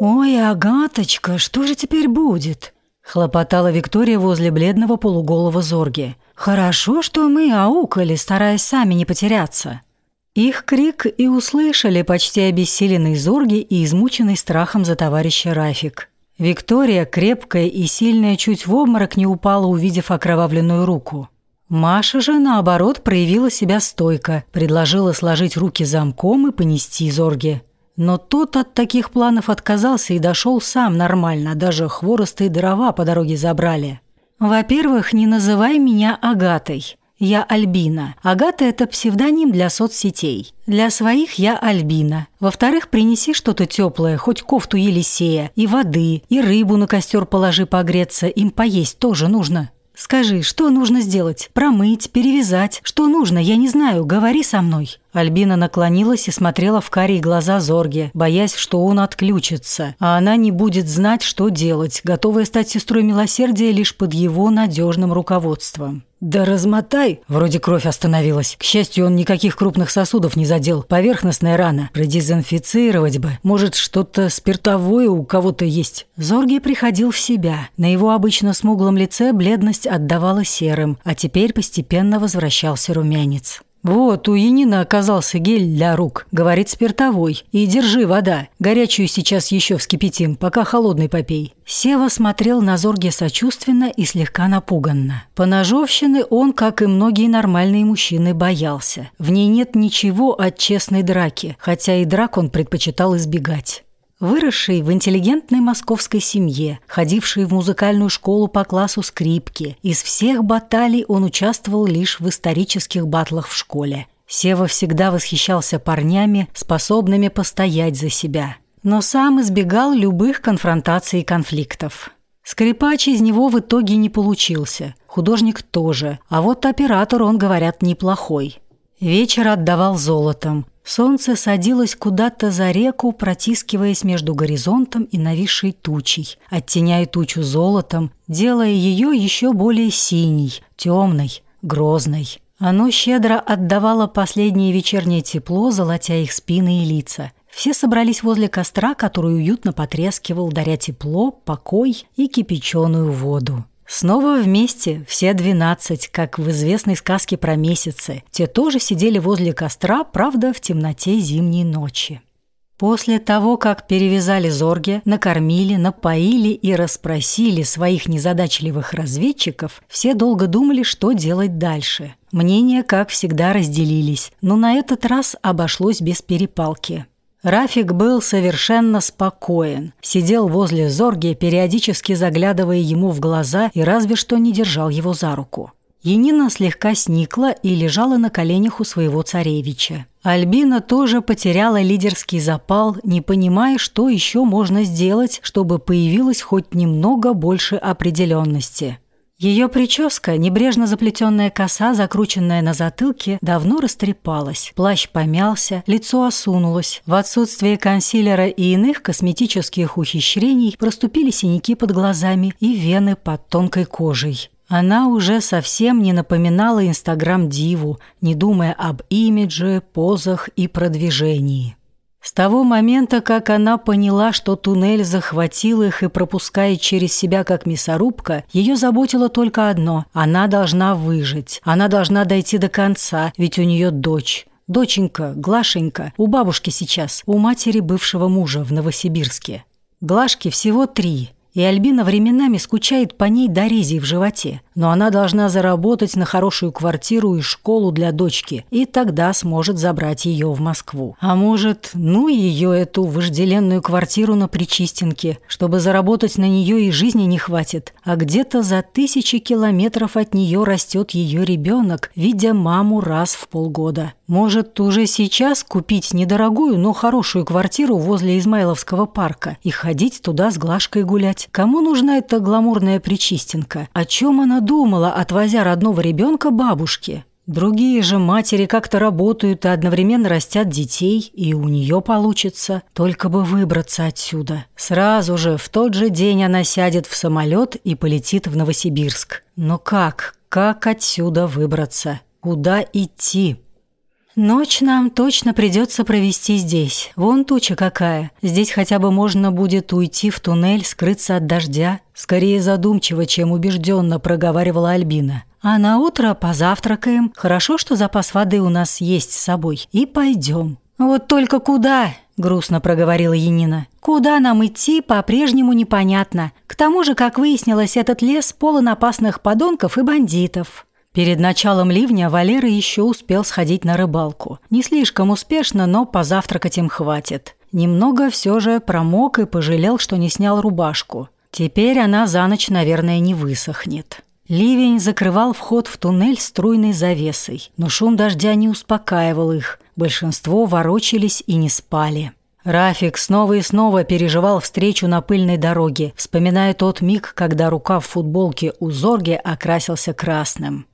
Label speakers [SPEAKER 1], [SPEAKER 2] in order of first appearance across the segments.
[SPEAKER 1] «Ой, Агаточка, что же теперь будет?» – хлопотала Виктория возле бледного полуголого Зорги. «Хорошо, что мы аукали, стараясь сами не потеряться». Их крик и услышали почти обессиленный Зорги и измученный страхом за товарища Рафик. Виктория, крепкая и сильная, чуть в обморок не упала, увидев окровавленную руку. Маша же, наоборот, проявила себя стойко, предложила сложить руки замком и понести Зорге. Но тот от таких планов отказался и дошел сам нормально, даже хворосты и дрова по дороге забрали. «Во-первых, не называй меня Агатой. Я Альбина. Агата – это псевдоним для соцсетей. Для своих я Альбина. Во-вторых, принеси что-то теплое, хоть кофту Елисея, и воды, и рыбу на костер положи погреться, им поесть тоже нужно». Скажи, что нужно сделать? Промыть, перевязать? Что нужно? Я не знаю. Говори со мной». Альбина наклонилась и смотрела в карие глаза Зорге, боясь, что он отключится, а она не будет знать, что делать, готовая стать сестрой милосердия лишь под его надежным руководством. «Да размотай!» Вроде кровь остановилась. К счастью, он никаких крупных сосудов не задел. Поверхностная рана. Продезинфицировать бы. Может, что-то спиртовое у кого-то есть. Зорги приходил в себя. На его обычно смуглом лице бледность отдавала серым, а теперь постепенно возвращался румянец. «Вот, у Янина оказался гель для рук. Говорит, спиртовой. И держи вода. Горячую сейчас еще вскипятим, пока холодный попей». Сева смотрел на Зорге сочувственно и слегка напуганно. По ножовщины он, как и многие нормальные мужчины, боялся. В ней нет ничего от честной драки, хотя и драк он предпочитал избегать. Выросший в интеллигентной московской семье, ходивший в музыкальную школу по классу скрипки, из всех баталий он участвовал лишь в исторических батлах в школе. Сева всегда восхищался парнями, способными постоять за себя. Но сам избегал любых конфронтаций и конфликтов. Скрипач из него в итоге не получился, художник тоже, а вот оператор он, говорят, неплохой. Вечер отдавал золотом, Солнце садилось куда-то за реку, протискиваясь между горизонтом и нависшей тучей, оттеняя тучу золотом, делая ее еще более синей, темной, грозной. Оно щедро отдавало последнее вечернее тепло, золотя их спины и лица. Все собрались возле костра, который уютно потрескивал, даря тепло, покой и кипяченую воду. Снова вместе, все двенадцать, как в известной сказке про месяцы. Те тоже сидели возле костра, правда, в темноте зимней ночи. После того, как перевязали зорги, накормили, напоили и расспросили своих незадачливых разведчиков, все долго думали, что делать дальше. Мнения, как всегда, разделились, но на этот раз обошлось без перепалки. Рафик был совершенно спокоен. Сидел возле Зорги, периодически заглядывая ему в глаза и разве что не держал его за руку. Енина слегка сникла и лежала на коленях у своего царевича. Альбина тоже потеряла лидерский запал, не понимая, что еще можно сделать, чтобы появилось хоть немного больше определенности. Ее прическа, небрежно заплетенная коса, закрученная на затылке, давно растрепалась. Плащ помялся, лицо осунулось. В отсутствие консилера и иных косметических ухищрений проступили синяки под глазами и вены под тонкой кожей. Она уже совсем не напоминала Инстаграм-диву, не думая об имидже, позах и продвижении. С того момента, как она поняла, что туннель захватил их и пропускает через себя как мясорубка, ее заботило только одно – она должна выжить. Она должна дойти до конца, ведь у нее дочь. Доченька, Глашенька, у бабушки сейчас, у матери бывшего мужа в Новосибирске. Глашке всего три – и Альбина временами скучает по ней до рези в животе. Но она должна заработать на хорошую квартиру и школу для дочки, и тогда сможет забрать ее в Москву. А может, ну ее эту вожделенную квартиру на Причистенке, чтобы заработать на нее и жизни не хватит. А где-то за тысячи километров от нее растет ее ребенок, видя маму раз в полгода. Может, уже сейчас купить недорогую, но хорошую квартиру возле Измайловского парка и ходить туда с Глашкой гулять. Кому нужна эта гламурная причистенка? О чем она думала, отвозя родного ребенка бабушке? Другие же матери как-то работают и одновременно растят детей, и у нее получится. Только бы выбраться отсюда. Сразу же, в тот же день она сядет в самолет и полетит в Новосибирск. Но как? Как отсюда выбраться? Куда идти? Ночь нам точно придется провести здесь. Вон туча какая. Здесь хотя бы можно будет уйти в туннель, скрыться от дождя. Скорее задумчиво, чем убежденно проговаривала Альбина. А на утро позавтракаем. Хорошо, что запас воды у нас есть с собой. И пойдем. Вот только куда? грустно проговорила Янина. Куда нам идти, по-прежнему непонятно. К тому же, как выяснилось, этот лес полон опасных подонков и бандитов. Перед началом ливня Валера еще успел сходить на рыбалку. Не слишком успешно, но позавтракать им хватит. Немного все же промок и пожалел, что не снял рубашку. Теперь она за ночь, наверное, не высохнет. Ливень закрывал вход в туннель струйной завесой, но шум дождя не успокаивал их. Большинство ворочались и не спали. Рафик снова и снова переживал встречу на пыльной дороге, вспоминая тот миг, когда рука в футболке у Зорги окрасился красным.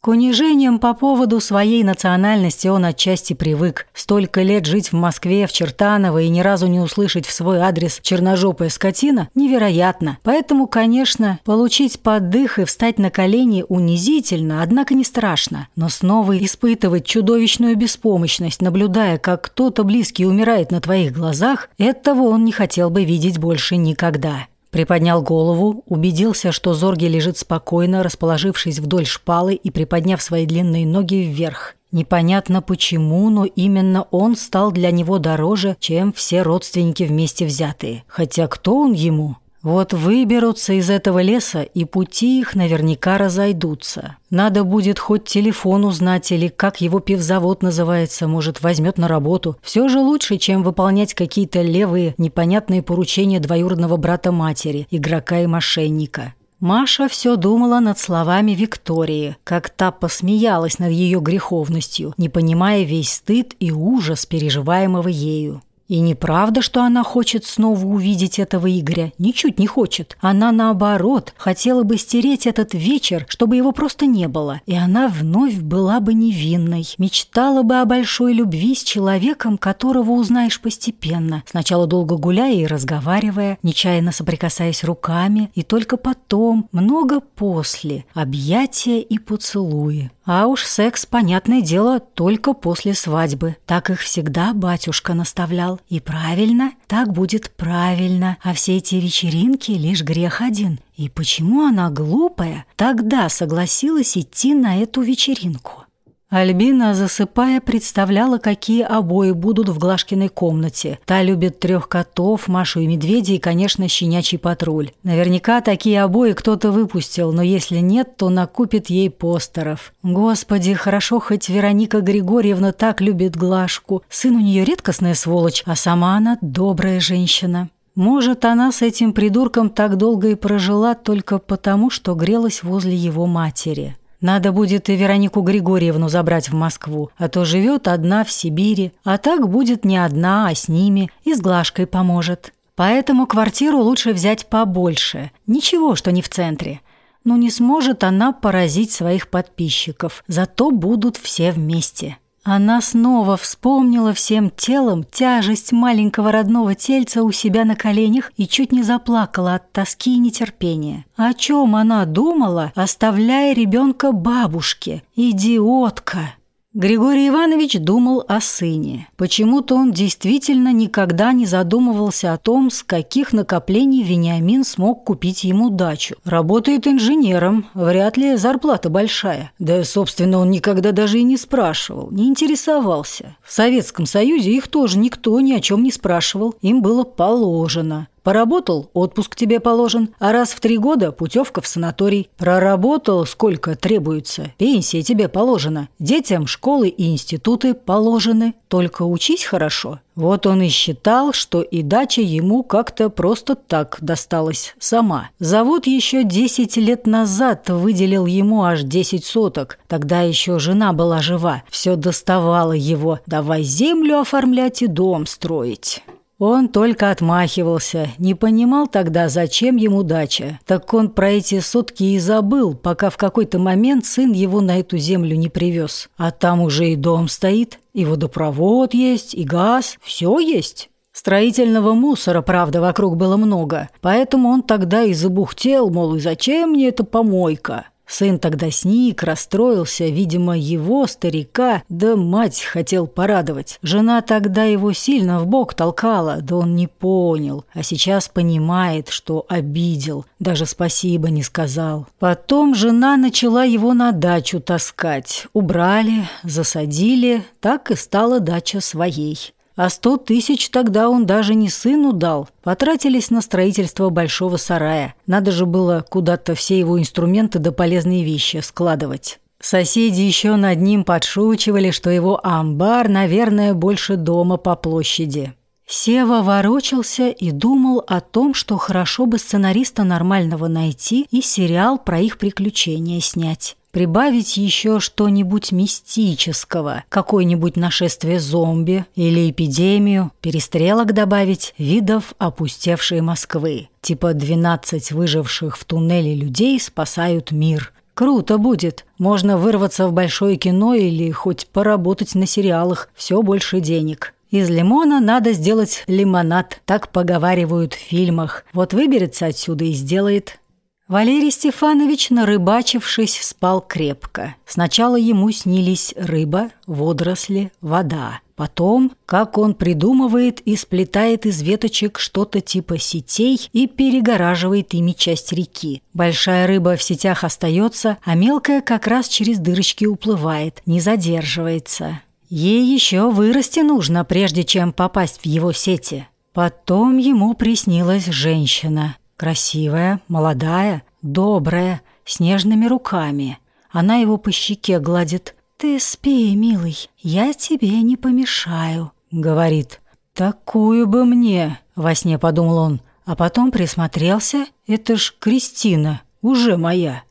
[SPEAKER 1] К унижениям по поводу своей национальности он отчасти привык. Столько лет жить в Москве, в Чертаново и ни разу не услышать в свой адрес «черножопая скотина» невероятно. Поэтому, конечно, получить поддых и встать на колени унизительно, однако не страшно. Но снова испытывать чудовищную беспомощность, наблюдая, как кто-то близкий умирает на твоих глазах, этого он не хотел бы видеть больше никогда. Приподнял голову, убедился, что Зорги лежит спокойно, расположившись вдоль шпалы и приподняв свои длинные ноги вверх. Непонятно почему, но именно он стал для него дороже, чем все родственники вместе взятые. Хотя кто он ему? Вот выберутся из этого леса, и пути их наверняка разойдутся. Надо будет хоть телефон узнать или как его пивзавод называется, может, возьмет на работу. Все же лучше, чем выполнять какие-то левые, непонятные поручения двоюродного брата матери, игрока и мошенника. Маша все думала над словами Виктории, как та посмеялась над ее греховностью, не понимая весь стыд и ужас, переживаемого ею. И неправда, что она хочет снова увидеть этого Игоря. Ничуть не хочет. Она, наоборот, хотела бы стереть этот вечер, чтобы его просто не было. И она вновь была бы невинной. Мечтала бы о большой любви с человеком, которого узнаешь постепенно. Сначала долго гуляя и разговаривая, нечаянно соприкасаясь руками, и только потом, много после, объятия и поцелуи. А уж секс, понятное дело, только после свадьбы. Так их всегда батюшка наставлял. И правильно, так будет правильно. А все эти вечеринки — лишь грех один. И почему она, глупая, тогда согласилась идти на эту вечеринку? Альбина, засыпая, представляла, какие обои будут в Глашкиной комнате. Та любит трех котов, Машу и медведя и, конечно, щенячий патруль. Наверняка такие обои кто-то выпустил, но если нет, то накупит ей постеров. Господи, хорошо, хоть Вероника Григорьевна так любит Глашку. Сын у нее редкостная сволочь, а сама она добрая женщина. Может, она с этим придурком так долго и прожила только потому, что грелась возле его матери. Надо будет и Веронику Григорьевну забрать в Москву, а то живет одна в Сибири, а так будет не одна, а с ними, и с Глашкой поможет. Поэтому квартиру лучше взять побольше. Ничего, что не в центре. Но не сможет она поразить своих подписчиков, зато будут все вместе. Она снова вспомнила всем телом тяжесть маленького родного тельца у себя на коленях и чуть не заплакала от тоски и нетерпения. О чем она думала, оставляя ребенка бабушке? Идиотка! Григорий Иванович думал о сыне. Почему-то он действительно никогда не задумывался о том, с каких накоплений Вениамин смог купить ему дачу. Работает инженером, вряд ли зарплата большая. Да, собственно, он никогда даже и не спрашивал, не интересовался. В Советском Союзе их тоже никто ни о чем не спрашивал, им было положено. Поработал – отпуск тебе положен, а раз в три года – путевка в санаторий. Проработал – сколько требуется, пенсия тебе положена. Детям школы и институты положены. Только учись хорошо. Вот он и считал, что и дача ему как-то просто так досталась сама. Завод еще 10 лет назад выделил ему аж 10 соток. Тогда еще жена была жива. Все доставало его. Давай землю оформлять и дом строить. Он только отмахивался, не понимал тогда, зачем ему дача. Так он про эти сутки и забыл, пока в какой-то момент сын его на эту землю не привез. А там уже и дом стоит, и водопровод есть, и газ, все есть. Строительного мусора, правда, вокруг было много, поэтому он тогда и забухтел, мол, и зачем мне эта помойка? Сын тогда сник, расстроился, видимо, его, старика, да мать хотел порадовать. Жена тогда его сильно в бок толкала, да он не понял, а сейчас понимает, что обидел, даже спасибо не сказал. Потом жена начала его на дачу таскать. Убрали, засадили, так и стала дача своей. А сто тысяч тогда он даже не сыну дал. Потратились на строительство большого сарая. Надо же было куда-то все его инструменты да полезные вещи складывать. Соседи еще над ним подшучивали, что его амбар, наверное, больше дома по площади. Сева ворочался и думал о том, что хорошо бы сценариста нормального найти и сериал про их приключения снять. Прибавить еще что-нибудь мистического, какое-нибудь нашествие зомби или эпидемию, перестрелок добавить, видов опустевшей Москвы. Типа 12 выживших в туннеле людей спасают мир. Круто будет. Можно вырваться в большое кино или хоть поработать на сериалах. Все больше денег. Из лимона надо сделать лимонад, так поговаривают в фильмах. Вот выберется отсюда и сделает. Валерий Стефанович, нарыбачившись, спал крепко. Сначала ему снились рыба, водоросли, вода. Потом, как он придумывает и сплетает из веточек что-то типа сетей и перегораживает ими часть реки. Большая рыба в сетях остается, а мелкая как раз через дырочки уплывает, не задерживается. Ей еще вырасти нужно, прежде чем попасть в его сети. Потом ему приснилась женщина – Красивая, молодая, добрая, с нежными руками. Она его по щеке гладит. «Ты спи, милый, я тебе не помешаю», — говорит. «Такую бы мне», — во сне подумал он, а потом присмотрелся. «Это ж Кристина, уже моя».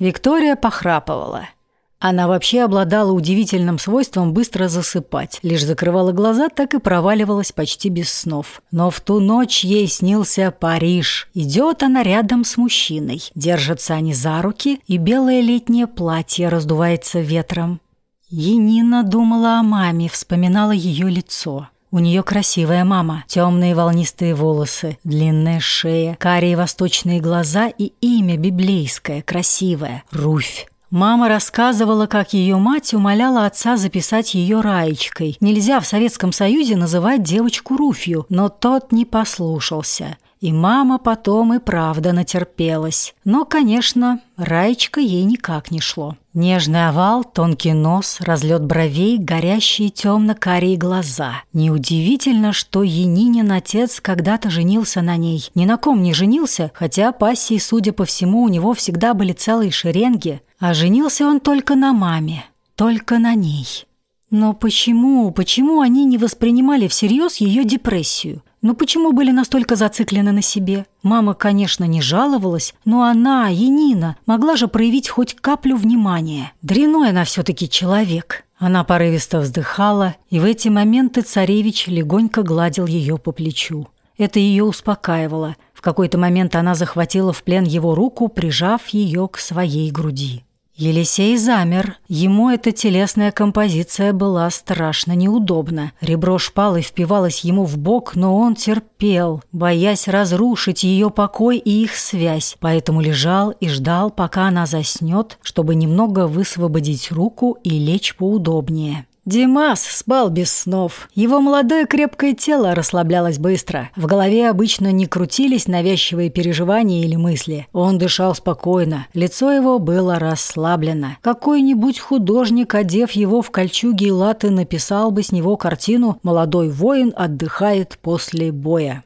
[SPEAKER 1] Виктория похрапывала. Она вообще обладала удивительным свойством быстро засыпать. Лишь закрывала глаза, так и проваливалась почти без снов. Но в ту ночь ей снился Париж. Идет она рядом с мужчиной. Держатся они за руки, и белое летнее платье раздувается ветром. Енина думала о маме, вспоминала ее лицо. У нее красивая мама, темные волнистые волосы, длинная шея, карие восточные глаза и имя библейское, красивое – Руфь. Мама рассказывала, как ее мать умоляла отца записать ее Раечкой. Нельзя в Советском Союзе называть девочку Руфью, но тот не послушался. И мама потом и правда натерпелась. Но, конечно, Раечка ей никак не шло. Нежный овал, тонкий нос, разлет бровей, горящие темно-карие глаза. Неудивительно, что Енинин отец когда-то женился на ней. Ни на ком не женился, хотя пассии, судя по всему, у него всегда были целые шеренги. А женился он только на маме, только на ней. Но почему, почему они не воспринимали всерьез ее депрессию? Ну почему были настолько зациклены на себе? Мама, конечно, не жаловалась, но она, Енина, могла же проявить хоть каплю внимания. Дряной она все-таки человек. Она порывисто вздыхала, и в эти моменты царевич легонько гладил ее по плечу. Это ее успокаивало. В какой-то момент она захватила в плен его руку, прижав ее к своей груди. Елисей замер. Ему эта телесная композиция была страшно неудобна. Ребро шпалы впивалось ему в бок, но он терпел, боясь разрушить ее покой и их связь, поэтому лежал и ждал, пока она заснет, чтобы немного высвободить руку и лечь поудобнее. Димас спал без снов. Его молодое крепкое тело расслаблялось быстро. В голове обычно не крутились навязчивые переживания или мысли. Он дышал спокойно. Лицо его было расслаблено. Какой-нибудь художник, одев его в кольчуги и латы, написал бы с него картину «Молодой воин отдыхает после боя».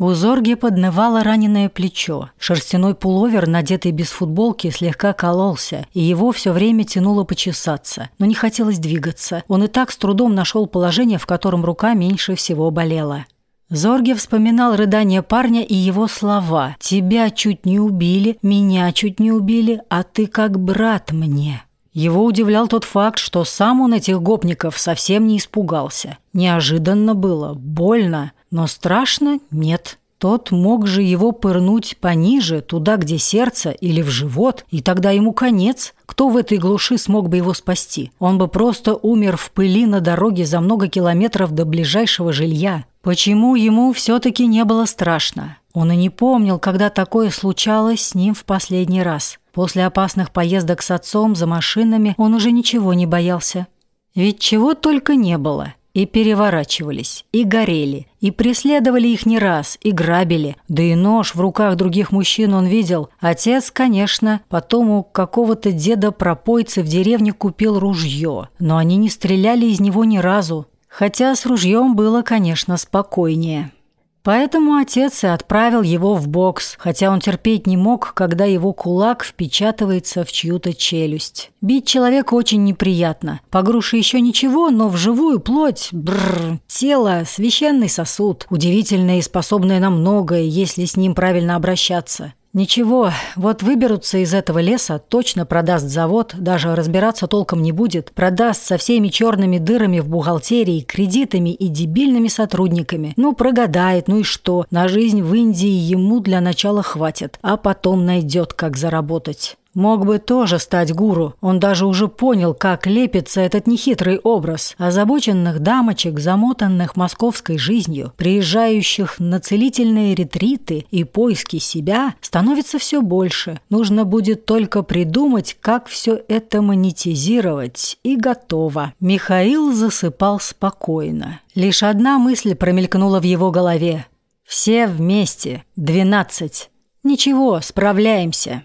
[SPEAKER 1] У Зорги поднывало раненое плечо. Шерстяной пуловер, надетый без футболки, слегка кололся, и его все время тянуло почесаться. Но не хотелось двигаться. Он и так с трудом нашел положение, в котором рука меньше всего болела. Зорге вспоминал рыдание парня и его слова «Тебя чуть не убили, меня чуть не убили, а ты как брат мне». Его удивлял тот факт, что сам он этих гопников совсем не испугался. Неожиданно было, больно, но страшно нет. Тот мог же его пырнуть пониже, туда, где сердце, или в живот, и тогда ему конец. Кто в этой глуши смог бы его спасти? Он бы просто умер в пыли на дороге за много километров до ближайшего жилья. Почему ему все-таки не было страшно? Он и не помнил, когда такое случалось с ним в последний раз. После опасных поездок с отцом за машинами он уже ничего не боялся. Ведь чего только не было. И переворачивались, и горели, и преследовали их не раз, и грабили. Да и нож в руках других мужчин он видел. Отец, конечно, потом у какого-то деда-пропойца в деревне купил ружье. Но они не стреляли из него ни разу. Хотя с ружьем было, конечно, спокойнее. Поэтому отец и отправил его в бокс, хотя он терпеть не мог, когда его кулак впечатывается в чью-то челюсть. Бить человека очень неприятно. По груше еще ничего, но в живую плоть, бррр, тело – священный сосуд, удивительное и способное на многое, если с ним правильно обращаться. Ничего, вот выберутся из этого леса, точно продаст завод, даже разбираться толком не будет, продаст со всеми черными дырами в бухгалтерии, кредитами и дебильными сотрудниками. Ну, прогадает, ну и что? На жизнь в Индии ему для начала хватит, а потом найдет, как заработать. Мог бы тоже стать гуру. Он даже уже понял, как лепится этот нехитрый образ. Озабоченных дамочек, замотанных московской жизнью, приезжающих на целительные ретриты и поиски себя, становится все больше. Нужно будет только придумать, как все это монетизировать. И готово. Михаил засыпал спокойно. Лишь одна мысль промелькнула в его голове. «Все вместе. Двенадцать. Ничего, справляемся».